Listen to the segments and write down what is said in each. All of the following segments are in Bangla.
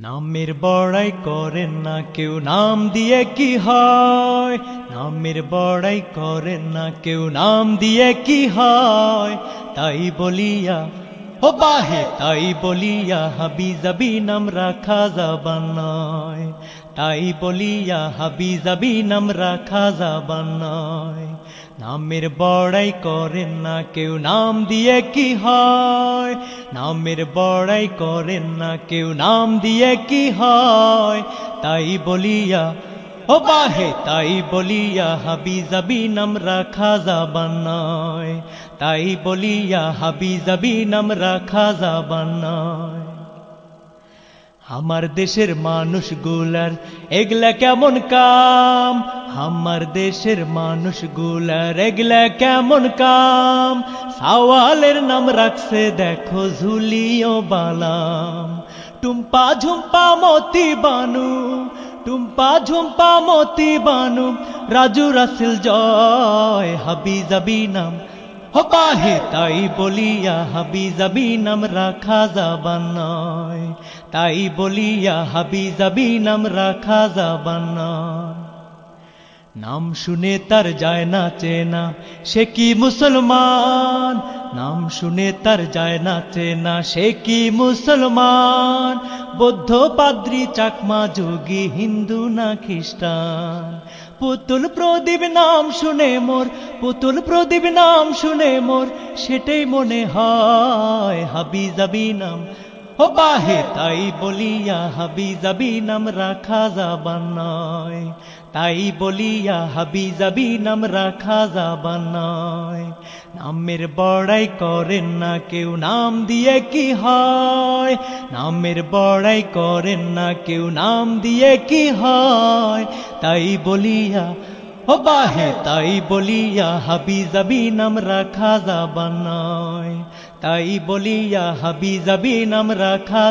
নামের বড়াই করেন না কেউ, নাম দিয়ে কি হয়? নামের বড়াই করেন না কেউ, নাম দিয়ে কি হয়? তাই বলিয়া বাহে তাই বলিয়া হাবি যাবি নাম রাখা যাবান নয় তাই বলিয়া হাবি যাবি নাম রাখা যাবান নয় নামের বড়াই করেন না কেউ নাম দিয়ে কি হয় নামের বড়াই করেন না কেউ নাম দিয়ে কি হয় তাই বলিয়া ও বাহে তাই বলিয়া হাবি যাবি নাম রাখা যাবান তাই বলিয়া হাবি যাবি নাম রাখা যাবান আমার দেশের মানুষগুলার এগলা কেমন কাম? আমার দেশের মানুষগুলার এগলা কেমন কাম? সাওয়ালের নাম রাখছে দেখো ঝুলিও বালাম। টুম্পা ঝুম্পা মতি বানু টুম্পা ঝুম্পা মতি বানু, রাজু রাসেল জয়, হাবি জাবি নাম। হবাহে তাই বলিয়া, হাবি জাবি নাম রাখা যাবান নয়। তাই বলিয়া, হাবি জাবি নাম রাখা যাবান নয়। নাম শুনে তার যায় না চেনা, সে কি মুসলমান? নাম শুনে তার যায় না চেনা, সে কি মুসলমান? বৌদ্ধ পাদ্রি চাকমা যোগী, হিন্দু না খ্রিস্টান? পুতুল প্রদীপ নাম শুনে মোর, পুতুল প্রদীপ নাম শুনে মোর, সেটাই মনে হয় হাবি যাবি নাম ও বাহে তাই বলিয়া হাবি যাবি নাম রাখা যাবান নয় তাই বলিয়া হাবি যাবি নাম রাখা যাবান নয় নামের বড়াই করেন না কেউ নাম দিয়ে কি হয়? নামের বড়াই করেন না কেউ নাম দিয়ে কি হয়? তাই বলিয়া ও বাহে তাই বলিয়া হাবি যাবি নাম রাখা তাই বলিয়া হাবি যাবি নাম রাখা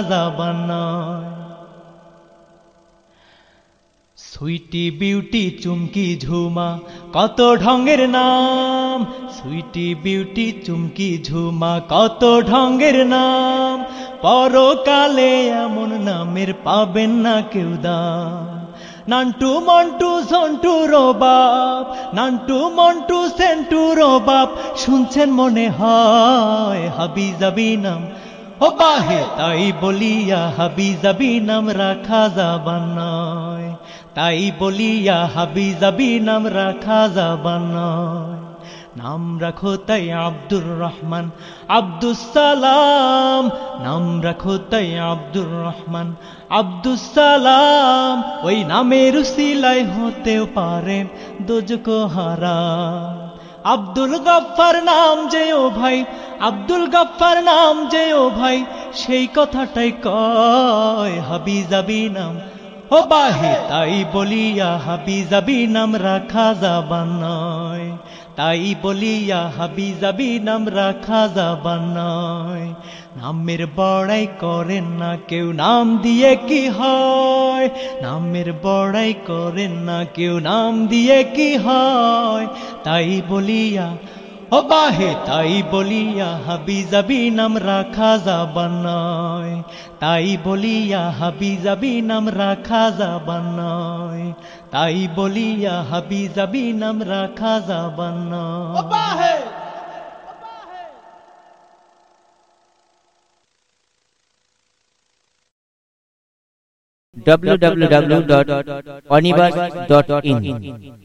সুইটি বিউটি চুমকি ঝুমা কত ঢঙ্গের নাম সুইটি বিউটি চুমকি ঝুমা কত ঢঙ্গের নাম পরকালে এমন নামের পাবেন না কেউ দাম নান্টু মন্টু সন্টু রোবাব নান্টু মন্টু সেন্টু রোবাব শুনছেন মনে হয় হাবি যাবি নাম ও বাহে, তাই বলিয়া হাবি যাবি নাম রাখা যাবান নয়। তাই বলিয়া হাবি যাবি নাম রাখা যাবান নয়। নাম রাখো তাই আব্দুর রহমান। আব্দুস সালাম, নাম রাখো তাই আব্দুর রহমান। আব্দুস সালাম, ওই নামের উসিলাই হতেও পারে দুজকো হারা। আব্দুল গফ্ফার নাম যে ও ভাই, আব্দুল গফ্ফার নাম যে ও ভাই, সেই কথাটাই কয় হাবি যাবি নাম। ও বাহে, তাই বলিয়া হাবি যাবি নাম রাখা যাবান নয়। তাই বলিয়া হাবি যাবি নাম রাখা যাবা নয় নামের বড়াই করেন না কেউ, নাম দিয়ে কি হয়? নামের বড়াই করেন না কেউ, নাম দিয়ে কি হয়? তাই বলিয়া ও বাহে তাই বলিয়া হাবি যাবি নাম রাখা যাবান নয় তাই বলিয়া হাবি যাবি নাম রাখা যাবান নয় তাই বলিয়া হাবি যাবি নাম রাখা যাবান নয় www.onibus.in